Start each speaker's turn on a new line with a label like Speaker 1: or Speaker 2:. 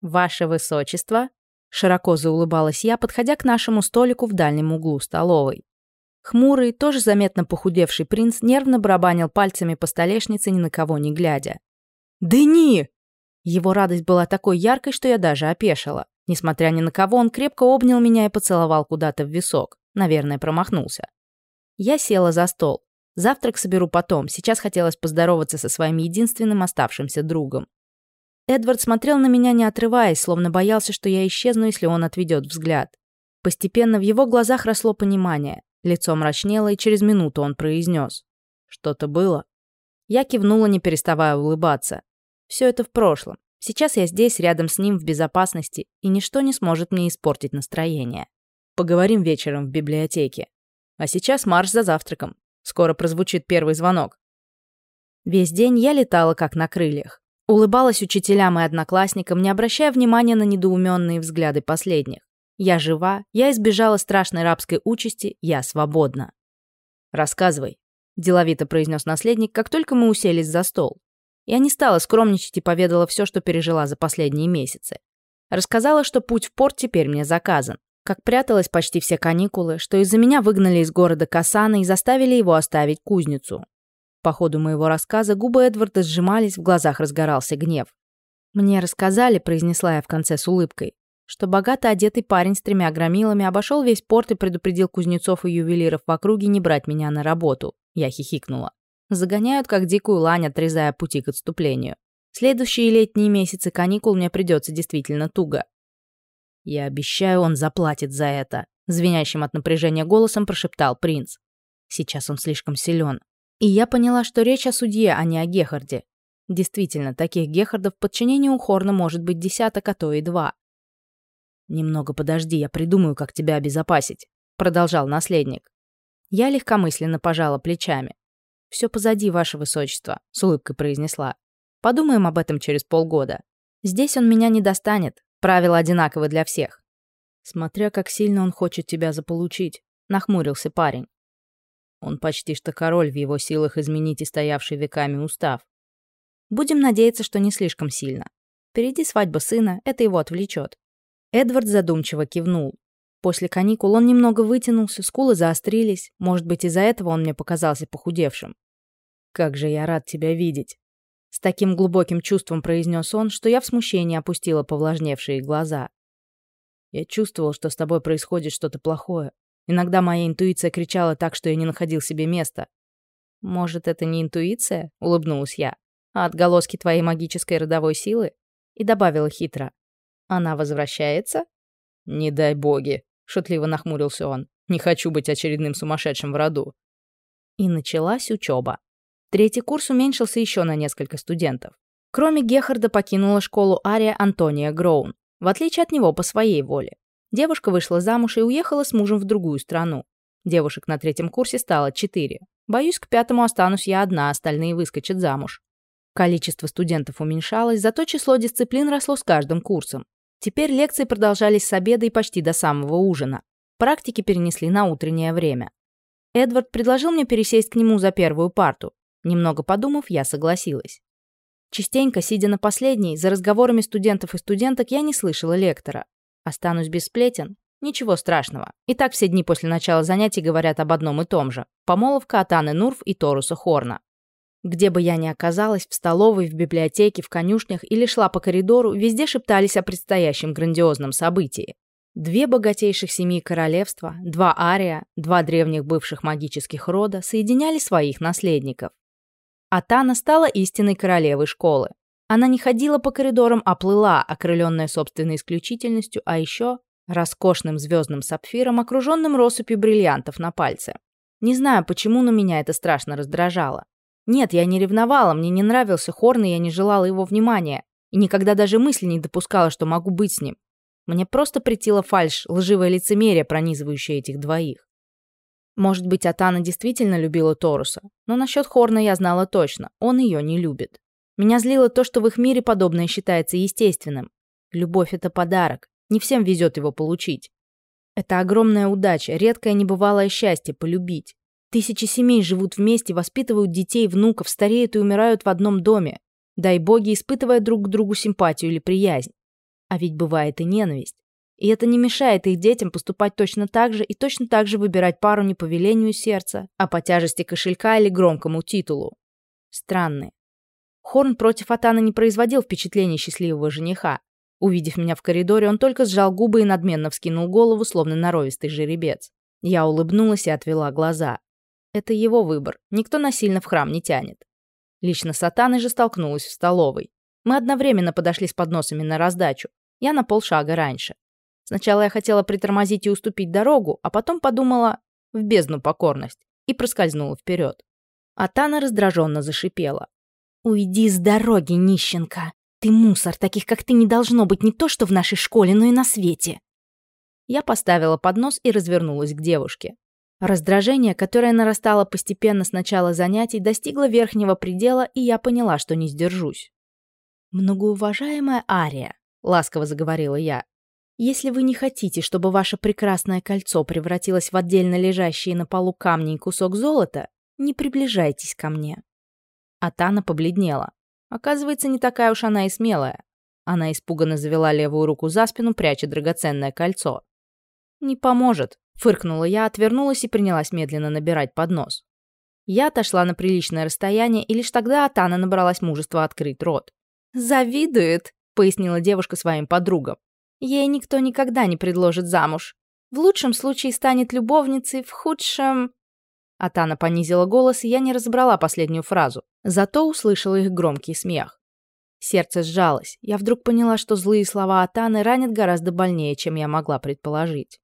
Speaker 1: «Ваше высочество?» Широко заулыбалась я, подходя к нашему столику в дальнем углу столовой. Хмурый, тоже заметно похудевший принц нервно барабанил пальцами по столешнице, ни на кого не глядя. «Дени!» Его радость была такой яркой, что я даже опешила. Несмотря ни на кого, он крепко обнял меня и поцеловал куда-то в висок. Наверное, промахнулся. Я села за стол. Завтрак соберу потом, сейчас хотелось поздороваться со своим единственным оставшимся другом. Эдвард смотрел на меня, не отрываясь, словно боялся, что я исчезну, если он отведет взгляд. Постепенно в его глазах росло понимание. Лицо мрачнело, и через минуту он произнес. «Что-то было?» Я кивнула, не переставая улыбаться. Все это в прошлом. Сейчас я здесь, рядом с ним, в безопасности, и ничто не сможет мне испортить настроение. Поговорим вечером в библиотеке. А сейчас марш за завтраком. Скоро прозвучит первый звонок. Весь день я летала как на крыльях. Улыбалась учителям и одноклассникам, не обращая внимания на недоуменные взгляды последних. «Я жива, я избежала страшной рабской участи, я свободна». «Рассказывай», – деловито произнес наследник, как только мы уселись за стол. Я не стала скромничать и поведала все, что пережила за последние месяцы. Рассказала, что путь в порт теперь мне заказан. Как пряталась почти все каникулы, что из-за меня выгнали из города Касана и заставили его оставить кузницу. По ходу моего рассказа губы Эдварда сжимались, в глазах разгорался гнев. «Мне рассказали», — произнесла я в конце с улыбкой, что богато одетый парень с тремя громилами обошел весь порт и предупредил кузнецов и ювелиров в округе не брать меня на работу. Я хихикнула. Загоняют, как дикую лань, отрезая пути к отступлению. Следующие летние месяцы каникул мне придется действительно туго. «Я обещаю, он заплатит за это», — звенящим от напряжения голосом прошептал принц. «Сейчас он слишком силен. И я поняла, что речь о судье, а не о Гехарде. Действительно, таких Гехардов в подчинении у Хорна может быть десяток, а то и два. «Немного подожди, я придумаю, как тебя обезопасить», — продолжал наследник. Я легкомысленно пожала плечами. «Все позади, ваше высочество», — с улыбкой произнесла. «Подумаем об этом через полгода. Здесь он меня не достанет, правила одинаковы для всех». «Смотря как сильно он хочет тебя заполучить», — нахмурился парень. Он почти что король в его силах изменить и стоявший веками устав. Будем надеяться, что не слишком сильно. Впереди свадьба сына, это его отвлечет. Эдвард задумчиво кивнул. После каникул он немного вытянулся, скулы заострились. Может быть, из-за этого он мне показался похудевшим. «Как же я рад тебя видеть!» С таким глубоким чувством произнес он, что я в смущении опустила повлажневшие глаза. «Я чувствовал, что с тобой происходит что-то плохое. Иногда моя интуиция кричала так, что я не находил себе места. «Может, это не интуиция?» — улыбнулась я. «А отголоски твоей магической родовой силы?» И добавила хитро. «Она возвращается?» «Не дай боги!» — шутливо нахмурился он. «Не хочу быть очередным сумасшедшим в роду». И началась учеба. Третий курс уменьшился еще на несколько студентов. Кроме Гехарда покинула школу Ария Антония Гроун, в отличие от него по своей воле. Девушка вышла замуж и уехала с мужем в другую страну. Девушек на третьем курсе стало четыре. Боюсь, к пятому останусь я одна, остальные выскочат замуж. Количество студентов уменьшалось, зато число дисциплин росло с каждым курсом. Теперь лекции продолжались с обеда и почти до самого ужина. Практики перенесли на утреннее время. Эдвард предложил мне пересесть к нему за первую парту. Немного подумав, я согласилась. Частенько, сидя на последней, за разговорами студентов и студенток я не слышала лектора. Останусь без сплетен? Ничего страшного. И так все дни после начала занятий говорят об одном и том же. Помолвка от Нурф и Торуса Хорна. Где бы я ни оказалась, в столовой, в библиотеке, в конюшнях или шла по коридору, везде шептались о предстоящем грандиозном событии. Две богатейших семьи королевства, два ария, два древних бывших магических рода соединяли своих наследников. Атана стала истинной королевой школы. Она не ходила по коридорам, а плыла, окрыленная собственной исключительностью, а еще роскошным звездным сапфиром, окруженным россыпью бриллиантов на пальце. Не знаю, почему, но меня это страшно раздражало. Нет, я не ревновала, мне не нравился Хорн, и я не желала его внимания. И никогда даже мысли не допускала, что могу быть с ним. Мне просто претила фальшь, лживое лицемерие, пронизывающее этих двоих. Может быть, Атана действительно любила Торуса, но насчет Хорна я знала точно, он ее не любит. Меня злило то, что в их мире подобное считается естественным. Любовь — это подарок. Не всем везет его получить. Это огромная удача, редкое небывалое счастье — полюбить. Тысячи семей живут вместе, воспитывают детей, внуков, стареют и умирают в одном доме. Дай боги, испытывая друг к другу симпатию или приязнь. А ведь бывает и ненависть. И это не мешает их детям поступать точно так же и точно так же выбирать пару не по велению сердца, а по тяжести кошелька или громкому титулу. Странные, Хорн против Атана не производил впечатления счастливого жениха. Увидев меня в коридоре, он только сжал губы и надменно вскинул голову, словно норовистый жеребец. Я улыбнулась и отвела глаза. Это его выбор, никто насильно в храм не тянет. Лично с Атаной же столкнулась в столовой. Мы одновременно подошли с подносами на раздачу. Я на полшага раньше. Сначала я хотела притормозить и уступить дорогу, а потом подумала в бездну покорность и проскользнула вперед. Атана раздраженно зашипела. Уйди с дороги, нищенка. Ты мусор, таких как ты не должно быть не то что в нашей школе, но и на свете. Я поставила поднос и развернулась к девушке. Раздражение, которое нарастало постепенно с начала занятий, достигло верхнего предела, и я поняла, что не сдержусь. «Многоуважаемая Ария», — ласково заговорила я, — «если вы не хотите, чтобы ваше прекрасное кольцо превратилось в отдельно лежащие на полу камни и кусок золота, не приближайтесь ко мне. А Тана побледнела. Оказывается, не такая уж она и смелая. Она испуганно завела левую руку за спину, пряча драгоценное кольцо. «Не поможет», — фыркнула я, отвернулась и принялась медленно набирать поднос. Я отошла на приличное расстояние, и лишь тогда Атана набралась мужества открыть рот. «Завидует», — пояснила девушка своим подругам. «Ей никто никогда не предложит замуж. В лучшем случае станет любовницей, в худшем...» Атана понизила голос, и я не разобрала последнюю фразу, зато услышала их громкий смех. Сердце сжалось. Я вдруг поняла, что злые слова Атаны ранят гораздо больнее, чем я могла предположить.